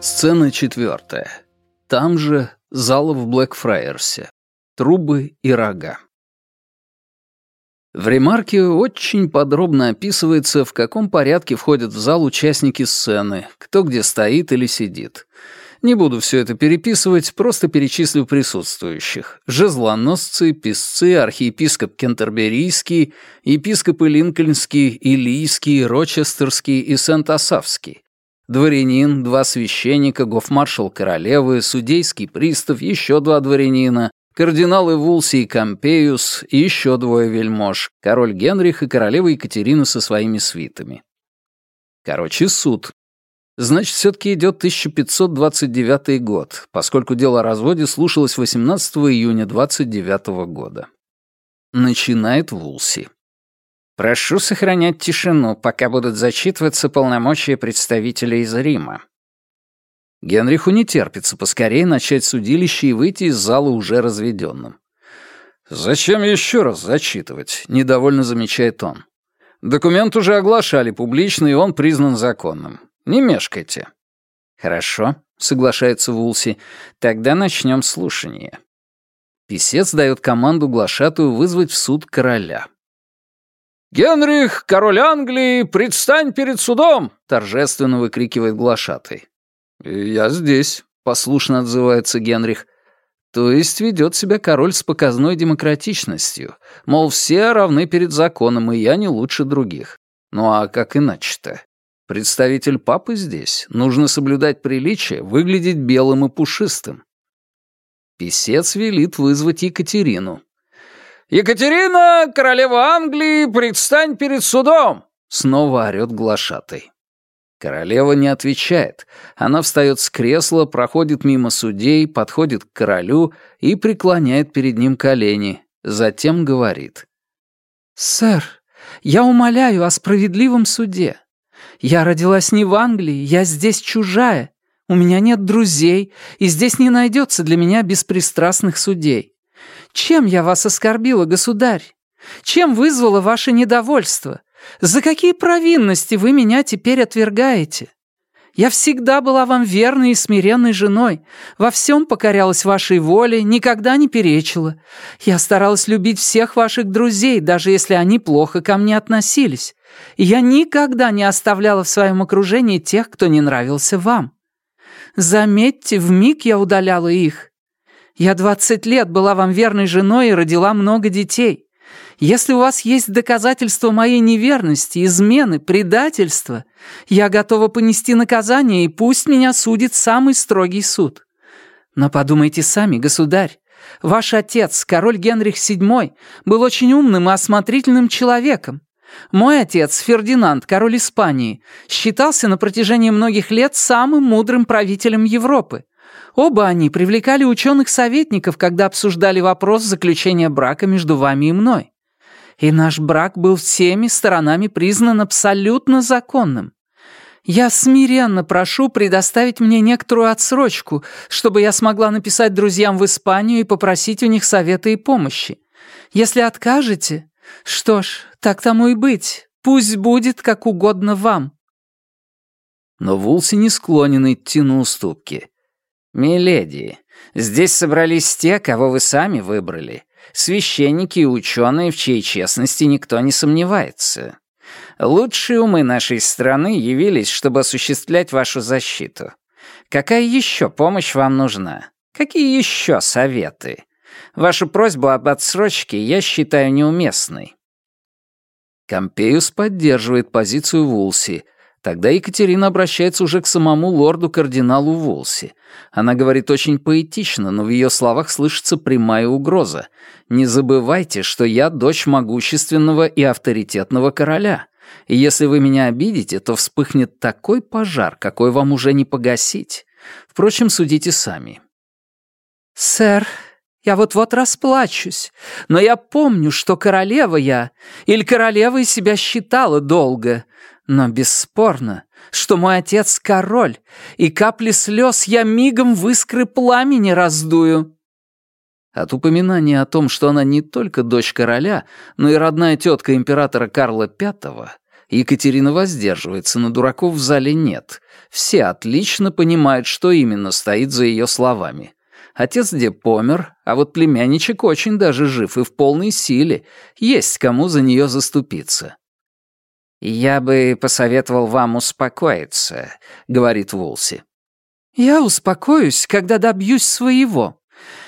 Сцена четвертая. Там же зал в Блэкфрайерсе. Трубы и рога. В ремарке очень подробно описывается, в каком порядке входят в зал участники сцены, кто где стоит или сидит. Не буду все это переписывать, просто перечислю присутствующих. Жезлоносцы, писцы, архиепископ Кентерберийский, епископы Линкольнский, Илийский, Рочестерский и Сент-Асавский. Дворянин, два священника, гофмаршал королевы, судейский пристав, еще два дворянина, кардиналы Вулси и Кампеюс и еще двое вельмож, король Генрих и королева Екатерина со своими свитами. Короче, суд. Значит, все-таки идет 1529 год, поскольку дело о разводе слушалось 18 июня 29 года. Начинает Вулси. «Прошу сохранять тишину, пока будут зачитываться полномочия представителя из Рима». Генриху не терпится поскорее начать судилище и выйти из зала уже разведенным. «Зачем еще раз зачитывать?» — недовольно замечает он. «Документ уже оглашали публично, и он признан законным. Не мешкайте». «Хорошо», — соглашается Вулси. «Тогда начнем слушание». Писец дает команду глашатую вызвать в суд короля. «Генрих, король Англии, предстань перед судом!» — торжественно выкрикивает глашатый. «Я здесь», — послушно отзывается Генрих. То есть ведет себя король с показной демократичностью, мол, все равны перед законом, и я не лучше других. Ну а как иначе-то? Представитель папы здесь. Нужно соблюдать приличие, выглядеть белым и пушистым. Писец велит вызвать Екатерину. «Екатерина, королева Англии, предстань перед судом!» Снова орёт глашатай. Королева не отвечает. Она встает с кресла, проходит мимо судей, подходит к королю и преклоняет перед ним колени. Затем говорит. «Сэр, я умоляю о справедливом суде. Я родилась не в Англии, я здесь чужая. У меня нет друзей, и здесь не найдется для меня беспристрастных судей. Чем я вас оскорбила, государь? Чем вызвала ваше недовольство? За какие провинности вы меня теперь отвергаете? Я всегда была вам верной и смиренной женой, во всем покорялась вашей воле, никогда не перечила. Я старалась любить всех ваших друзей, даже если они плохо ко мне относились и я никогда не оставляла в своем окружении тех, кто не нравился вам. Заметьте, в миг я удаляла их. Я двадцать лет была вам верной женой и родила много детей. Если у вас есть доказательства моей неверности, измены, предательства, я готова понести наказание, и пусть меня судит самый строгий суд. Но подумайте сами, государь, ваш отец, король Генрих VII, был очень умным и осмотрительным человеком. Мой отец, Фердинанд, король Испании, считался на протяжении многих лет самым мудрым правителем Европы. Оба они привлекали ученых-советников, когда обсуждали вопрос заключения брака между вами и мной. И наш брак был всеми сторонами признан абсолютно законным. Я смиренно прошу предоставить мне некоторую отсрочку, чтобы я смогла написать друзьям в Испанию и попросить у них совета и помощи. Если откажете, что ж, так тому и быть. Пусть будет как угодно вам. Но Вулси не склонен идти на уступки. «Миледи, здесь собрались те, кого вы сами выбрали. Священники и ученые, в чьей честности никто не сомневается. Лучшие умы нашей страны явились, чтобы осуществлять вашу защиту. Какая еще помощь вам нужна? Какие еще советы? Вашу просьбу об отсрочке я считаю неуместной». Компеюс поддерживает позицию Вулси. Тогда Екатерина обращается уже к самому лорду-кардиналу Вулси. Она говорит очень поэтично, но в ее словах слышится прямая угроза. «Не забывайте, что я дочь могущественного и авторитетного короля. И если вы меня обидите, то вспыхнет такой пожар, какой вам уже не погасить. Впрочем, судите сами». «Сэр, я вот-вот расплачусь, но я помню, что королева я, или королевой себя считала долго, но бесспорно, что мой отец король, и капли слез я мигом в искры пламени раздую». От упоминания о том, что она не только дочь короля, но и родная тетка императора Карла V, Екатерина воздерживается, на дураков в зале нет. Все отлично понимают, что именно стоит за ее словами. Отец где помер, а вот племянничек очень даже жив и в полной силе. Есть кому за нее заступиться. «Я бы посоветовал вам успокоиться», — говорит Вулси. «Я успокоюсь, когда добьюсь своего.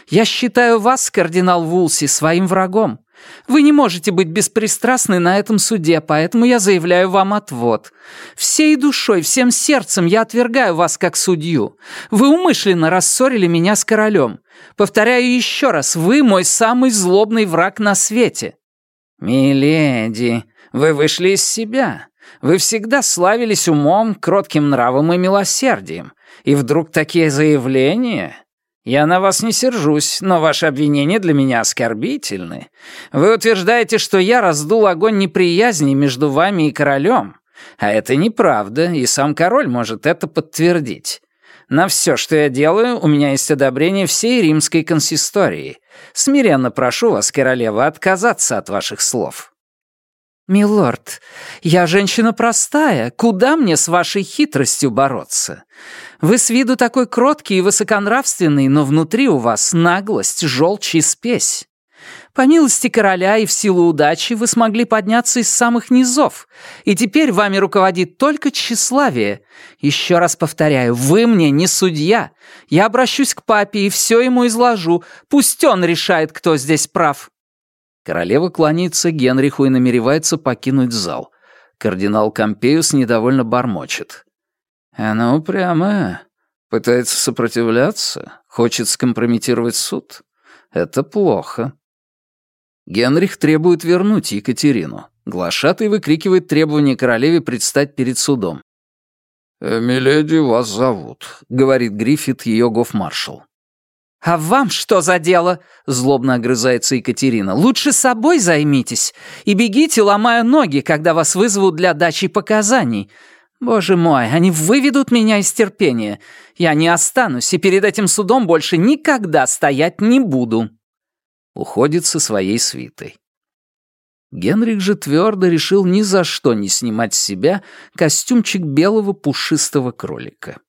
Я считаю вас, кардинал Вулси, своим врагом. Вы не можете быть беспристрастны на этом суде, поэтому я заявляю вам отвод. Всей душой, всем сердцем я отвергаю вас как судью. Вы умышленно рассорили меня с королем. Повторяю еще раз, вы мой самый злобный враг на свете». «Миледи, вы вышли из себя. Вы всегда славились умом, кротким нравом и милосердием. И вдруг такие заявления? Я на вас не сержусь, но ваши обвинения для меня оскорбительны. Вы утверждаете, что я раздул огонь неприязни между вами и королем. А это неправда, и сам король может это подтвердить. На все, что я делаю, у меня есть одобрение всей римской консистории. Смиренно прошу вас, королева, отказаться от ваших слов». «Милорд, я женщина простая, куда мне с вашей хитростью бороться? Вы с виду такой кроткий и высоконравственный, но внутри у вас наглость, желчь и спесь. По милости короля и в силу удачи вы смогли подняться из самых низов, и теперь вами руководит только тщеславие. Еще раз повторяю, вы мне не судья. Я обращусь к папе и все ему изложу, пусть он решает, кто здесь прав». Королева кланяется Генриху и намеревается покинуть зал. Кардинал Кампеюс недовольно бормочет. Она упрямая. Пытается сопротивляться, хочет скомпрометировать суд. Это плохо. Генрих требует вернуть Екатерину. Глашатый выкрикивает требование королеве предстать перед судом. «Э, «Миледи, вас зовут», — говорит Гриффит, ее гофмаршал. «А вам что за дело?» — злобно огрызается Екатерина. «Лучше собой займитесь и бегите, ломая ноги, когда вас вызовут для дачи показаний. Боже мой, они выведут меня из терпения. Я не останусь и перед этим судом больше никогда стоять не буду». Уходит со своей свитой. Генрих же твердо решил ни за что не снимать с себя костюмчик белого пушистого кролика.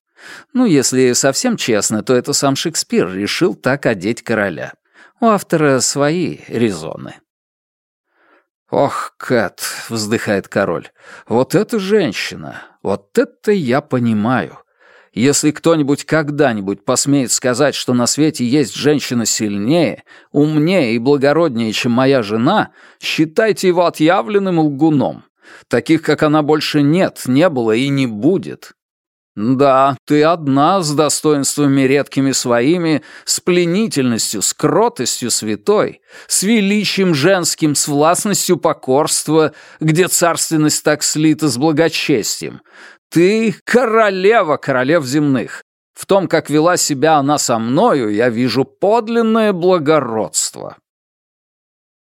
Ну, если совсем честно, то это сам Шекспир решил так одеть короля. У автора свои резоны. «Ох, Кэт», — вздыхает король, — «вот эта женщина, вот это я понимаю. Если кто-нибудь когда-нибудь посмеет сказать, что на свете есть женщина сильнее, умнее и благороднее, чем моя жена, считайте его отъявленным лгуном. Таких, как она, больше нет, не было и не будет. Да, ты одна с достоинствами редкими своими, с пленительностью, с кротостью святой, с величием женским, с властностью покорства, где царственность так слита с благочестием. Ты королева королев земных. В том, как вела себя она со мною, я вижу подлинное благородство.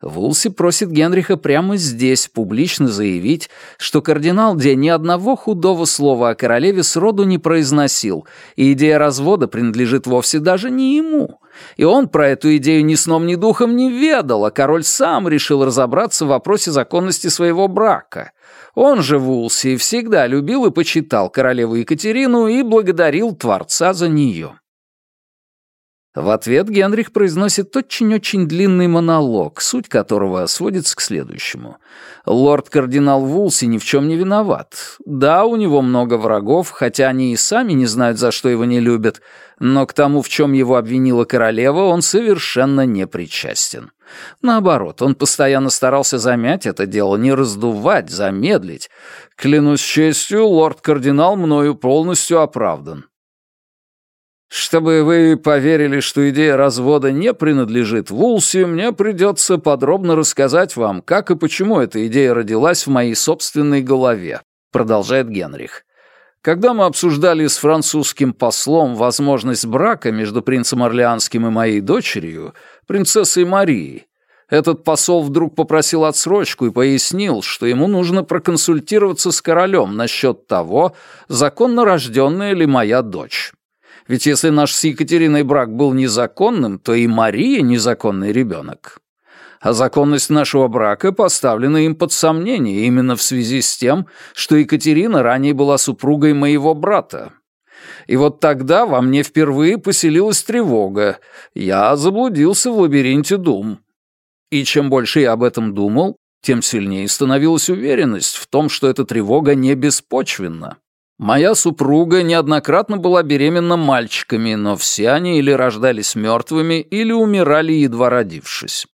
Вулси просит Генриха прямо здесь публично заявить, что кардинал Де ни одного худого слова о королеве сроду не произносил, и идея развода принадлежит вовсе даже не ему. И он про эту идею ни сном, ни духом не ведал, а король сам решил разобраться в вопросе законности своего брака. Он же Вулси всегда любил и почитал королеву Екатерину и благодарил Творца за нее. В ответ Генрих произносит очень-очень длинный монолог, суть которого сводится к следующему. Лорд-кардинал Вулси ни в чем не виноват. Да, у него много врагов, хотя они и сами не знают, за что его не любят, но к тому, в чем его обвинила королева, он совершенно не причастен. Наоборот, он постоянно старался замять это дело, не раздувать, замедлить. Клянусь честью, лорд-кардинал мною полностью оправдан. Чтобы вы поверили, что идея развода не принадлежит Вулси, мне придется подробно рассказать вам, как и почему эта идея родилась в моей собственной голове», — продолжает Генрих. «Когда мы обсуждали с французским послом возможность брака между принцем Орлеанским и моей дочерью, принцессой Марией, этот посол вдруг попросил отсрочку и пояснил, что ему нужно проконсультироваться с королем насчет того, законно рожденная ли моя дочь». Ведь если наш с Екатериной брак был незаконным, то и Мария незаконный ребенок. а законность нашего брака поставлена им под сомнение именно в связи с тем, что Екатерина ранее была супругой моего брата. И вот тогда во мне впервые поселилась тревога. Я заблудился в лабиринте дум. И чем больше я об этом думал, тем сильнее становилась уверенность в том, что эта тревога не беспочвенна. Моя супруга неоднократно была беременна мальчиками, но все они или рождались мертвыми, или умирали, едва родившись.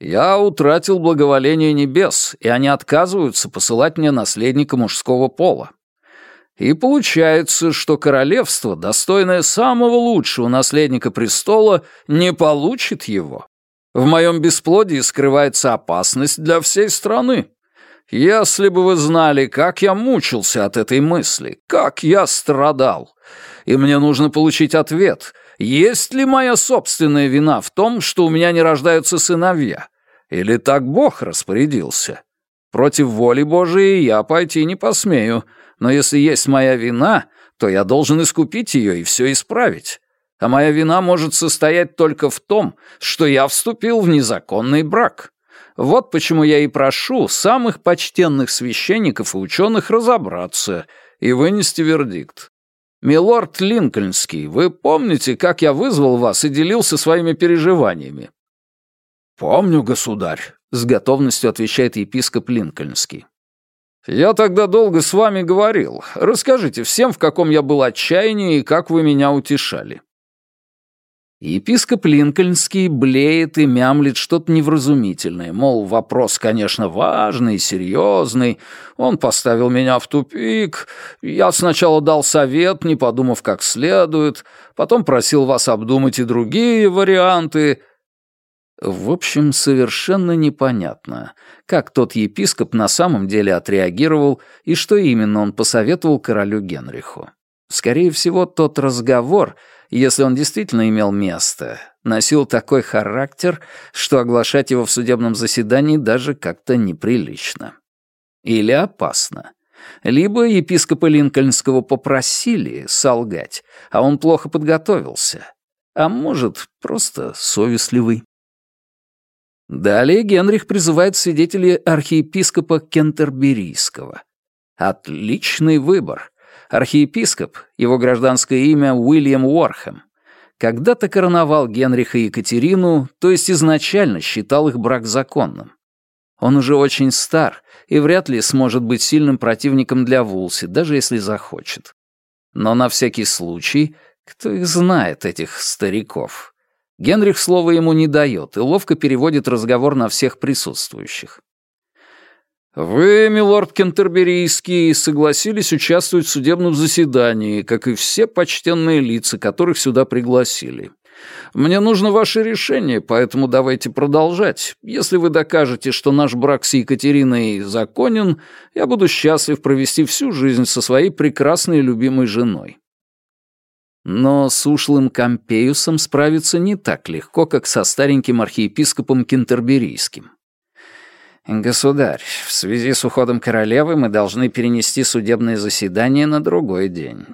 Я утратил благоволение небес, и они отказываются посылать мне наследника мужского пола. И получается, что королевство, достойное самого лучшего наследника престола, не получит его. В моем бесплодии скрывается опасность для всей страны. Если бы вы знали, как я мучился от этой мысли, как я страдал. И мне нужно получить ответ, есть ли моя собственная вина в том, что у меня не рождаются сыновья? Или так Бог распорядился? Против воли Божией я пойти не посмею, но если есть моя вина, то я должен искупить ее и все исправить а моя вина может состоять только в том, что я вступил в незаконный брак. Вот почему я и прошу самых почтенных священников и ученых разобраться и вынести вердикт. Милорд Линкольнский, вы помните, как я вызвал вас и делился своими переживаниями? Помню, государь, с готовностью отвечает епископ Линкольнский. Я тогда долго с вами говорил. Расскажите всем, в каком я был отчаянии и как вы меня утешали. Епископ Линкольнский блеет и мямлит что-то невразумительное, мол, вопрос, конечно, важный, серьезный, он поставил меня в тупик, я сначала дал совет, не подумав как следует, потом просил вас обдумать и другие варианты. В общем, совершенно непонятно, как тот епископ на самом деле отреагировал и что именно он посоветовал королю Генриху. Скорее всего, тот разговор — если он действительно имел место, носил такой характер, что оглашать его в судебном заседании даже как-то неприлично. Или опасно. Либо епископа Линкольнского попросили солгать, а он плохо подготовился. А может, просто совестливый. Далее Генрих призывает свидетелей архиепископа Кентерберийского. Отличный выбор архиепископ, его гражданское имя Уильям Уорхэм, когда-то короновал Генриха и Екатерину, то есть изначально считал их брак законным. Он уже очень стар и вряд ли сможет быть сильным противником для Вулси, даже если захочет. Но на всякий случай, кто их знает, этих стариков? Генрих слова ему не дает и ловко переводит разговор на всех присутствующих. «Вы, милорд Кентерберийский, согласились участвовать в судебном заседании, как и все почтенные лица, которых сюда пригласили. Мне нужно ваше решение, поэтому давайте продолжать. Если вы докажете, что наш брак с Екатериной законен, я буду счастлив провести всю жизнь со своей прекрасной и любимой женой». Но с ушлым Компеюсом справиться не так легко, как со стареньким архиепископом Кентерберийским. «Государь, в связи с уходом королевы мы должны перенести судебное заседание на другой день.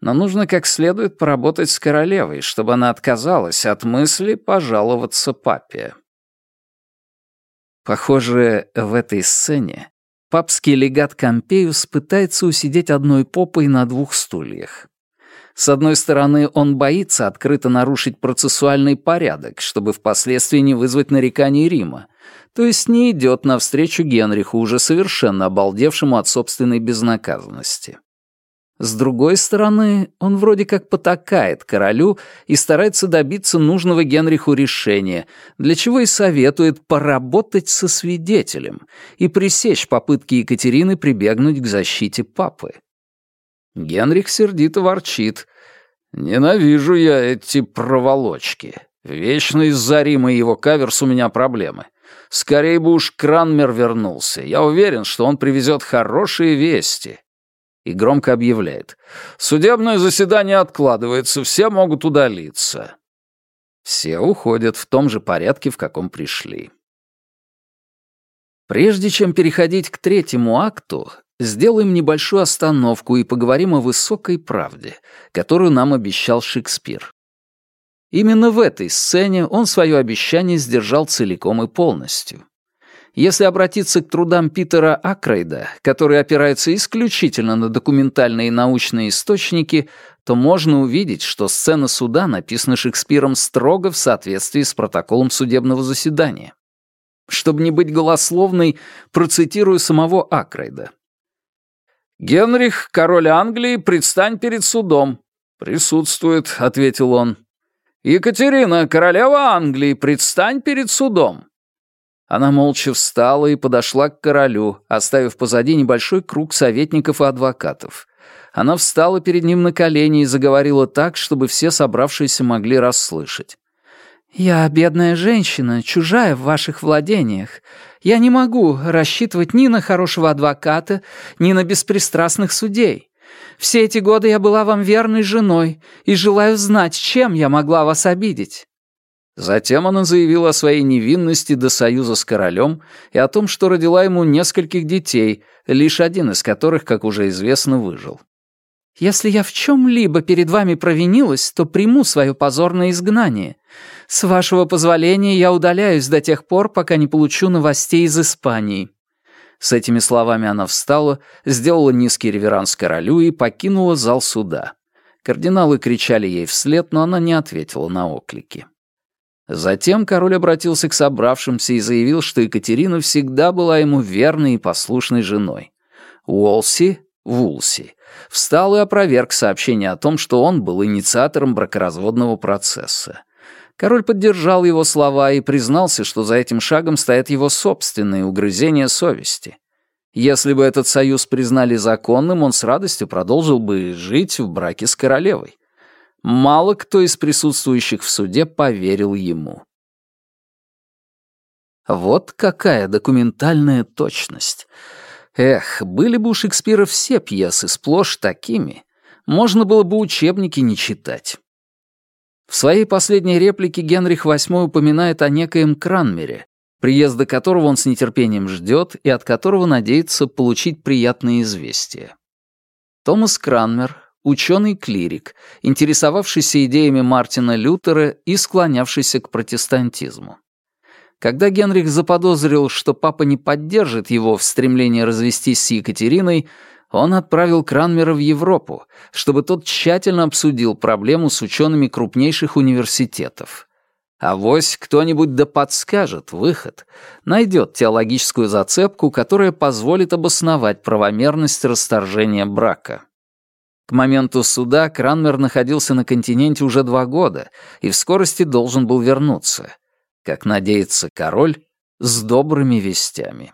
Но нужно как следует поработать с королевой, чтобы она отказалась от мысли пожаловаться папе». Похоже, в этой сцене папский легат Компеюс пытается усидеть одной попой на двух стульях. С одной стороны, он боится открыто нарушить процессуальный порядок, чтобы впоследствии не вызвать нареканий Рима, то есть не идет навстречу Генриху, уже совершенно обалдевшему от собственной безнаказанности. С другой стороны, он вроде как потакает королю и старается добиться нужного Генриху решения, для чего и советует поработать со свидетелем и пресечь попытки Екатерины прибегнуть к защите папы. Генрих сердито ворчит. «Ненавижу я эти проволочки. Вечно из-за Рима и его каверс у меня проблемы. Скорее бы уж Кранмер вернулся. Я уверен, что он привезет хорошие вести. И громко объявляет. Судебное заседание откладывается, все могут удалиться. Все уходят в том же порядке, в каком пришли. Прежде чем переходить к третьему акту, сделаем небольшую остановку и поговорим о высокой правде, которую нам обещал Шекспир. Именно в этой сцене он свое обещание сдержал целиком и полностью. Если обратиться к трудам Питера Акрейда, которые опираются исключительно на документальные и научные источники, то можно увидеть, что сцена суда написана Шекспиром строго в соответствии с протоколом судебного заседания. Чтобы не быть голословной, процитирую самого Акрейда. «Генрих, король Англии, предстань перед судом». «Присутствует», — ответил он. «Екатерина, королева Англии, предстань перед судом». Она молча встала и подошла к королю, оставив позади небольшой круг советников и адвокатов. Она встала перед ним на колени и заговорила так, чтобы все собравшиеся могли расслышать. «Я бедная женщина, чужая в ваших владениях. Я не могу рассчитывать ни на хорошего адвоката, ни на беспристрастных судей. Все эти годы я была вам верной женой и желаю знать, чем я могла вас обидеть». Затем она заявила о своей невинности до союза с королем и о том, что родила ему нескольких детей, лишь один из которых, как уже известно, выжил. «Если я в чем-либо перед вами провинилась, то приму свое позорное изгнание. С вашего позволения я удаляюсь до тех пор, пока не получу новостей из Испании». С этими словами она встала, сделала низкий реверанс королю и покинула зал суда. Кардиналы кричали ей вслед, но она не ответила на оклики. Затем король обратился к собравшимся и заявил, что Екатерина всегда была ему верной и послушной женой. Уолси, Вулси, встал и опроверг сообщение о том, что он был инициатором бракоразводного процесса. Король поддержал его слова и признался, что за этим шагом стоят его собственные угрызения совести. Если бы этот союз признали законным, он с радостью продолжил бы жить в браке с королевой. Мало кто из присутствующих в суде поверил ему. Вот какая документальная точность. Эх, были бы у Шекспира все пьесы сплошь такими, можно было бы учебники не читать. В своей последней реплике Генрих VIII упоминает о некоем Кранмере, приезда которого он с нетерпением ждет и от которого надеется получить приятные известия. Томас Кранмер, ученый-клирик, интересовавшийся идеями Мартина Лютера и склонявшийся к протестантизму. Когда Генрих заподозрил, что папа не поддержит его в стремлении развестись с Екатериной, он отправил Кранмера в Европу, чтобы тот тщательно обсудил проблему с учеными крупнейших университетов. А вось кто-нибудь да подскажет выход, найдет теологическую зацепку, которая позволит обосновать правомерность расторжения брака. К моменту суда Кранмер находился на континенте уже два года и в скорости должен был вернуться. Как надеется король, с добрыми вестями.